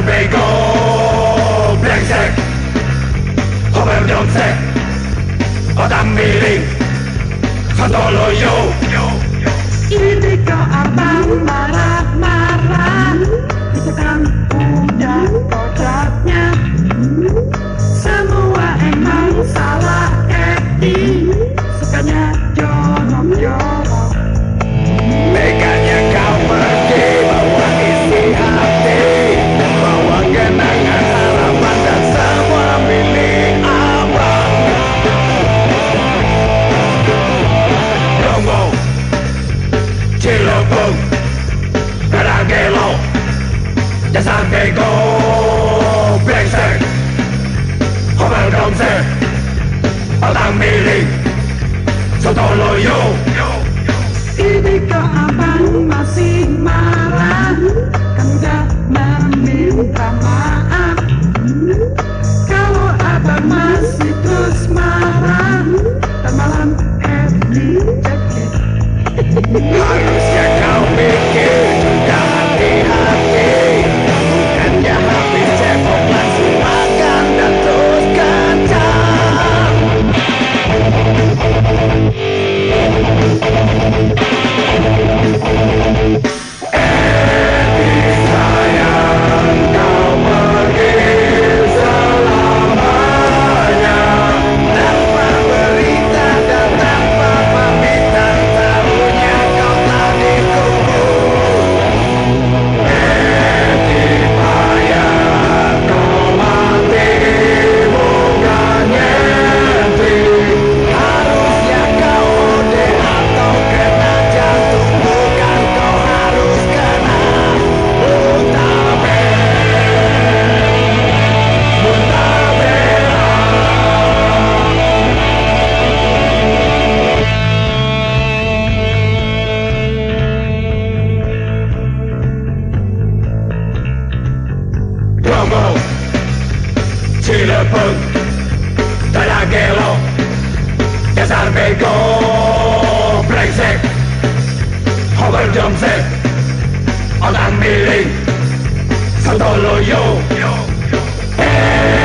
Albigo Blacksek Hoppełdące Adam Mili Fantolojo Irytyko Abambara see my life. le puck de la guerre des armées complexes. Overdumset, on a milé, sotto lo yo. yo, yo. Hey!